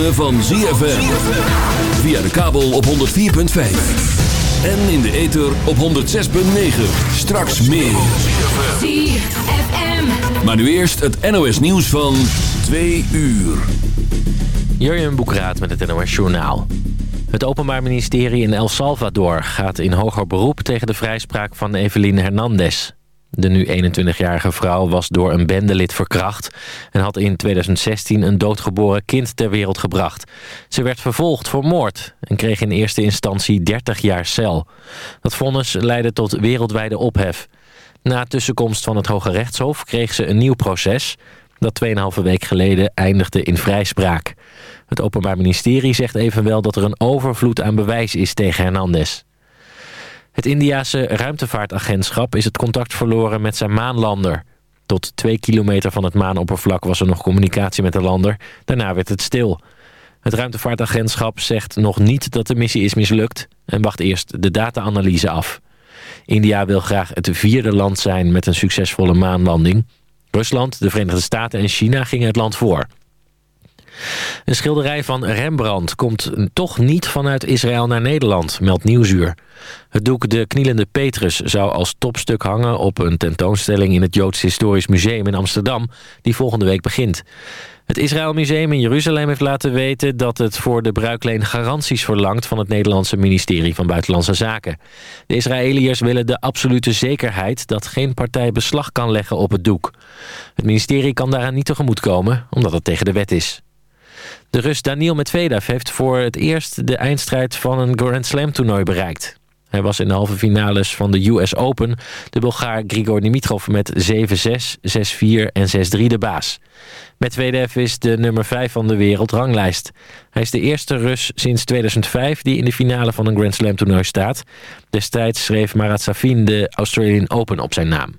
ritme van ZFM. Via de kabel op 104.5. En in de ether op 106.9. Straks meer. ZFM. Maar nu eerst het NOS nieuws van 2 uur. Jurjen Boekraat met het NOS Journaal. Het Openbaar Ministerie in El Salvador gaat in hoger beroep tegen de vrijspraak van Evelyn Hernandez. De nu 21-jarige vrouw was door een bendelid verkracht... en had in 2016 een doodgeboren kind ter wereld gebracht. Ze werd vervolgd voor moord en kreeg in eerste instantie 30 jaar cel. Dat vonnis leidde tot wereldwijde ophef. Na tussenkomst van het Hoge Rechtshof kreeg ze een nieuw proces... dat 2,5 week geleden eindigde in vrijspraak. Het Openbaar Ministerie zegt evenwel dat er een overvloed aan bewijs is tegen Hernandez. Het Indiase ruimtevaartagentschap is het contact verloren met zijn maanlander. Tot twee kilometer van het maanoppervlak was er nog communicatie met de lander. Daarna werd het stil. Het ruimtevaartagentschap zegt nog niet dat de missie is mislukt... en wacht eerst de data-analyse af. India wil graag het vierde land zijn met een succesvolle maanlanding. Rusland, de Verenigde Staten en China gingen het land voor. Een schilderij van Rembrandt komt toch niet vanuit Israël naar Nederland, meldt Nieuwsuur. Het doek De Knielende Petrus zou als topstuk hangen op een tentoonstelling in het Joods Historisch Museum in Amsterdam, die volgende week begint. Het Israël Museum in Jeruzalem heeft laten weten dat het voor de bruikleen garanties verlangt van het Nederlandse ministerie van Buitenlandse Zaken. De Israëliërs willen de absolute zekerheid dat geen partij beslag kan leggen op het doek. Het ministerie kan daaraan niet tegemoetkomen, omdat het tegen de wet is. De Rus Daniel Medvedev heeft voor het eerst de eindstrijd van een Grand Slam toernooi bereikt. Hij was in de halve finales van de US Open de Bulgaar Grigor Dimitrov met 7-6, 6-4 en 6-3 de baas. Medvedev is de nummer 5 van de wereldranglijst. Hij is de eerste Rus sinds 2005 die in de finale van een Grand Slam toernooi staat. Destijds schreef Marat Safin de Australian Open op zijn naam.